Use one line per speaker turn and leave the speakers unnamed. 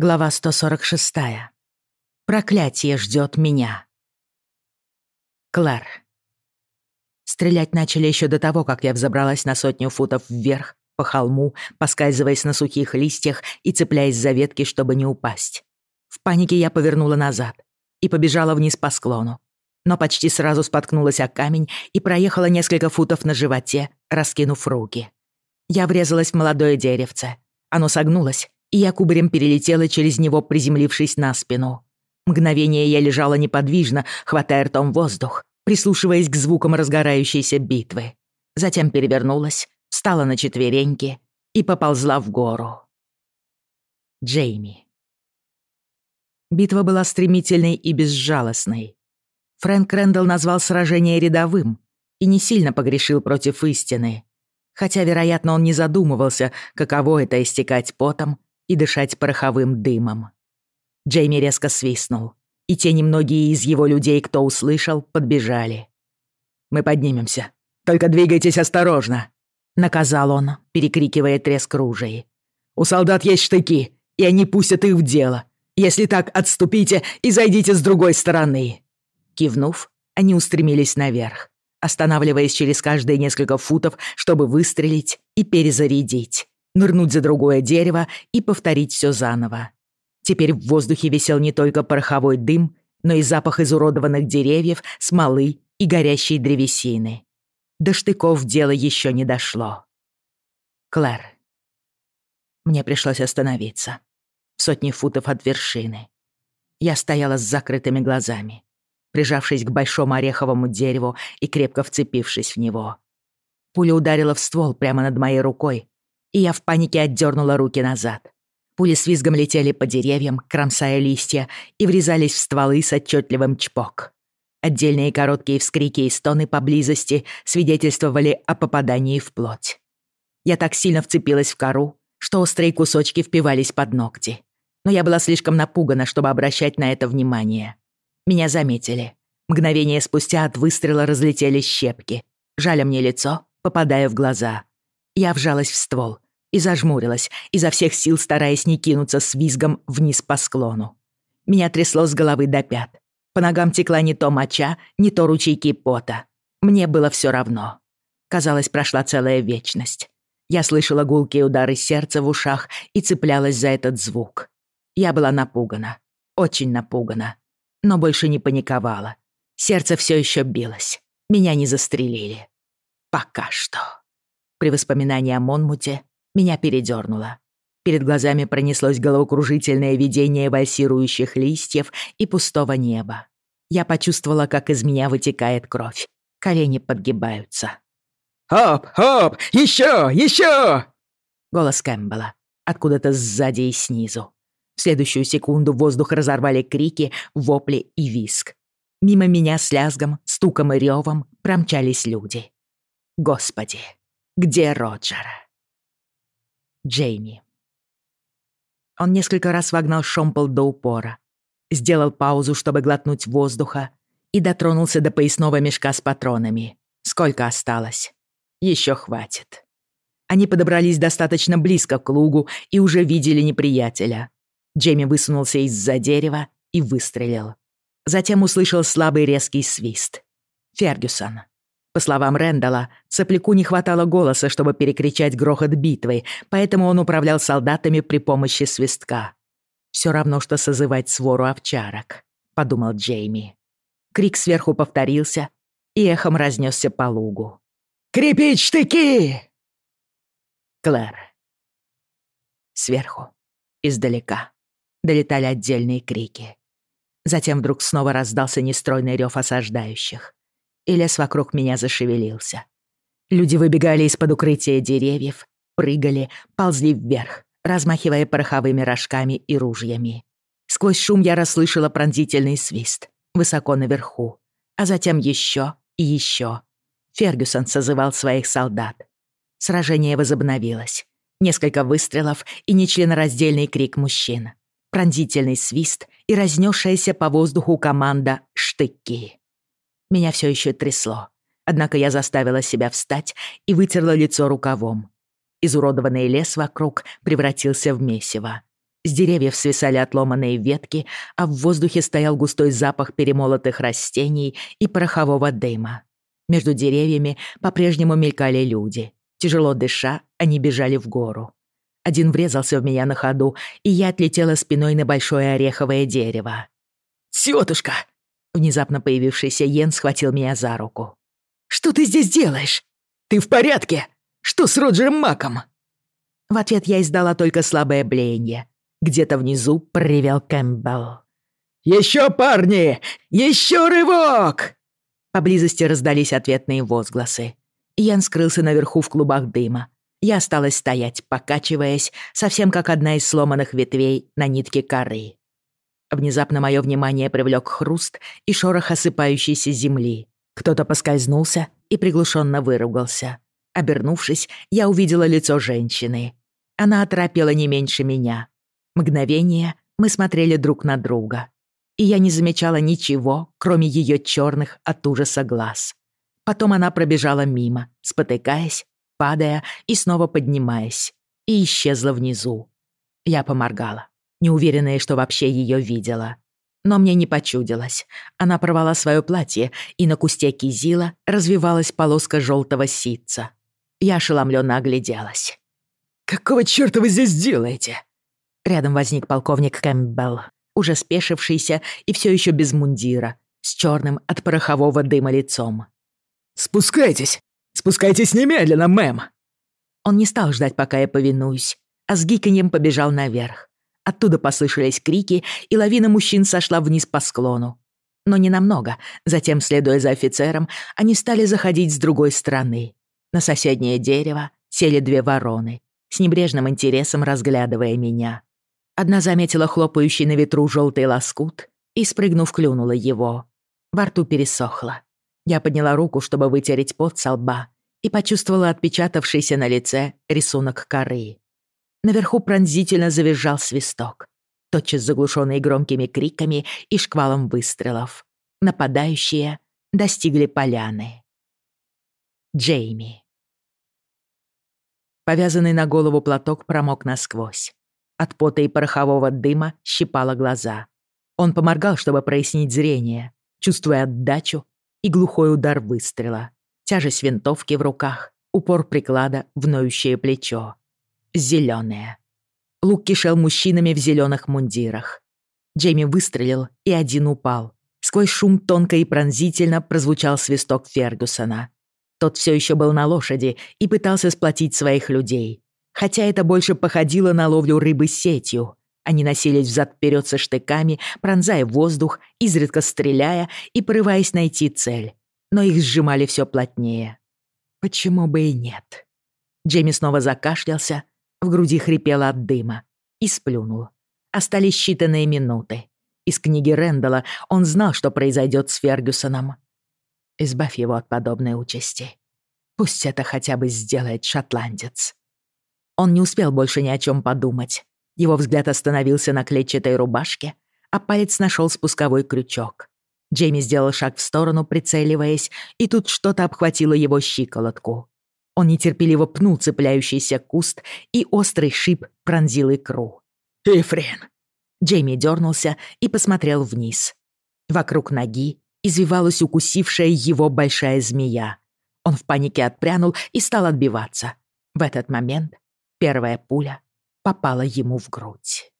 Глава 146. Проклятие ждет меня. Клэр. Стрелять начали еще до того, как я взобралась на сотню футов вверх, по холму, поскальзываясь на сухих листьях и цепляясь за ветки, чтобы не упасть. В панике я повернула назад и побежала вниз по склону, но почти сразу споткнулась о камень и проехала несколько футов на животе, раскинув руки. Я врезалась в молодое деревце. Оно согнулось, и я кубарем перелетела через него, приземлившись на спину. Мгновение я лежала неподвижно, хватая ртом воздух, прислушиваясь к звукам разгорающейся битвы. Затем перевернулась, встала на четвереньки и поползла в гору. Джейми. Битва была стремительной и безжалостной. Фрэнк Рэндалл назвал сражение рядовым и не сильно погрешил против истины. Хотя, вероятно, он не задумывался, каково это истекать потом и дышать пороховым дымом. Джейми резко свистнул, и те немногие из его людей, кто услышал, подбежали. «Мы поднимемся. Только двигайтесь осторожно!» — наказал он, перекрикивая треск ружей. «У солдат есть штыки, и они пустят их в дело. Если так, отступите и зайдите с другой стороны!» Кивнув, они устремились наверх, останавливаясь через каждые несколько футов, чтобы выстрелить и перезарядить нырнуть за другое дерево и повторить все заново. Теперь в воздухе висел не только пороховой дым, но и запах изуродованных деревьев, смолы и горящей древесины. До штыков дело еще не дошло. Клэр. Мне пришлось остановиться. В сотне футов от вершины. Я стояла с закрытыми глазами, прижавшись к большому ореховому дереву и крепко вцепившись в него. Пуля ударила в ствол прямо над моей рукой, и я в панике отдернула руки назад. Пули с визгом летели по деревьям, кромсая листья, и врезались в стволы с отчетливым чпок. Отдельные короткие вскрики и стоны поблизости свидетельствовали о попадании в плоть. Я так сильно вцепилась в кору, что острые кусочки впивались под ногти. Но я была слишком напугана, чтобы обращать на это внимание. Меня заметили. Мгновение спустя от выстрела разлетелись щепки, жаля мне лицо, попадая в глаза. Я вжалась в ствол и зажмурилась, изо всех сил стараясь не кинуться с визгом вниз по склону. Меня трясло с головы до пят. По ногам текла не то моча, не то ручейки пота. Мне было все равно. Казалось, прошла целая вечность. Я слышала гулкие удары сердца в ушах и цеплялась за этот звук. Я была напугана, очень напугана, но больше не паниковала. Сердце все еще билось. Меня не застрелили. Пока что. При воспоминании о Монмуте меня передёрнуло. Перед глазами пронеслось головокружительное видение вальсирующих листьев и пустого неба. Я почувствовала, как из меня вытекает кровь. Колени подгибаются.
«Хоп, хоп! Ещё! Ещё!»
Голос Кэмпбелла. Откуда-то сзади и снизу. В следующую секунду воздух разорвали крики, вопли и виск. Мимо меня с лязгом, стуком и рёвом промчались люди. Господи, где Роджера? Джейми. Он несколько раз вогнал шомпол до упора, сделал паузу, чтобы глотнуть воздуха, и дотронулся до поясного мешка с патронами. Сколько осталось? Еще хватит. Они подобрались достаточно близко к лугу и уже видели неприятеля. Джейми высунулся из-за дерева и выстрелил. Затем услышал слабый резкий свист. Фергюсон. По словам Рэндала, цепляку не хватало голоса, чтобы перекричать грохот битвы, поэтому он управлял солдатами при помощи свистка. «Все равно, что созывать свору овчарок», — подумал Джейми. Крик сверху повторился и эхом разнесся по лугу.
«Крепить штыки!»
«Клэр». Сверху, издалека, долетали отдельные крики. Затем вдруг снова раздался нестройный рев осаждающих. Ильяс вокруг меня зашевелился. Люди выбегали из-под укрытия деревьев, прыгали, ползли вверх, размахивая пороховыми рожками и ружьями. Сквозь шум я расслышала пронзительный свист, высоко наверху, а затем еще и еще. Фергюсон созывал своих солдат. Сражение возобновилось. Несколько выстрелов и нечленораздельный крик мужчин. Пронзительный свист и разнесшаяся по воздуху команда «Штыки». Меня все еще трясло. Однако я заставила себя встать и вытерла лицо рукавом. Изуродованный лес вокруг превратился в месиво. С деревьев свисали отломанные ветки, а в воздухе стоял густой запах перемолотых растений и порохового дыма. Между деревьями по-прежнему мелькали люди. Тяжело дыша, они бежали в гору. Один врезался в меня на ходу, и я отлетела спиной на большое ореховое дерево.
«Тётушка!»
внезапно появившийся Йен схватил меня за руку.
«Что ты здесь делаешь? Ты в порядке? Что с Роджером Маком?»
В ответ я издала только слабое блеяние. Где-то внизу проревел Кэмпбелл.
«Еще, парни! Еще рывок!»
Поблизости раздались ответные возгласы. Йен скрылся наверху в клубах дыма. Я осталась стоять, покачиваясь, совсем как одна из сломанных ветвей на нитке коры. Внезапно мое внимание привлек хруст и шорох осыпающейся земли. Кто-то поскользнулся и приглушенно выругался. Обернувшись, я увидела лицо женщины. Она оторопела не меньше меня. Мгновение мы смотрели друг на друга. И я не замечала ничего, кроме ее черных от ужаса глаз. Потом она пробежала мимо, спотыкаясь, падая и снова поднимаясь, и исчезла внизу. Я поморгала неуверенная, что вообще ее видела. Но мне не почудилось. Она порвала свое платье, и на кусте кизила развивалась полоска желтого ситца. Я ошеломленно огляделась.
«Какого черта вы здесь делаете?»
Рядом возник полковник Кэмпбелл, уже спешившийся и все еще без мундира, с черным от порохового дыма лицом.
«Спускайтесь! Спускайтесь немедленно, мэм!»
Он не стал ждать, пока я повинуюсь, а с гиканьем побежал наверх. Оттуда послышались крики, и лавина мужчин сошла вниз по склону. Но не намного. Затем, следуя за офицером, они стали заходить с другой стороны. На соседнее дерево сели две вороны, с небрежным интересом разглядывая меня. Одна заметила хлопающий на ветру желтый лоскут и, спрыгнув, клюнула его. Во рту пересохло. Я подняла руку, чтобы вытереть пот со лба, и почувствовала отпечатавшийся на лице рисунок коры. Наверху пронзительно завизжал свисток, тотчас заглушенный громкими криками и шквалом выстрелов. Нападающие достигли поляны. Джейми. Повязанный на голову платок промок насквозь. От пота и порохового дыма щипало глаза. Он поморгал, чтобы прояснить зрение, чувствуя отдачу и глухой удар выстрела, тяжесть винтовки в руках, упор приклада в ноющее плечо Зеленое. Лук кишел мужчинами в зеленых мундирах. Джейми выстрелил, и один упал. Сквозь шум тонко и пронзительно прозвучал свисток Фергюсона. Тот все еще был на лошади и пытался сплотить своих людей. Хотя это больше походило на ловлю рыбы сетью. Они носились взад-вперед со штыками, пронзая воздух, изредка стреляя и порываясь найти цель. Но их сжимали все плотнее. Почему бы и нет? Джейми снова закашлялся, в груди хрипело от дыма. И сплюнул. Остались считанные минуты. Из книги Рэндала он знал, что произойдет с Фергюсоном. Избавь его от подобной участи. Пусть это хотя бы сделает шотландец. Он не успел больше ни о чем подумать. Его взгляд остановился на клетчатой рубашке, а палец нашел спусковой крючок. Джейми сделал шаг в сторону, прицеливаясь, и тут что-то обхватило его щиколотку. Он нетерпеливо пнул цепляющийся куст, и острый шип пронзил икру.
«Эфрен!»
Джейми дернулся и посмотрел вниз. Вокруг ноги извивалась укусившая его большая змея. Он в панике отпрянул и стал отбиваться. В этот момент первая пуля попала ему в грудь.